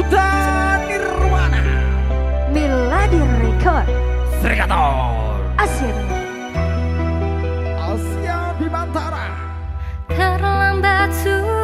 Duta Nirwana. Miladi Record. Serikator. Asia Asia Bimantara. Terlambat sudah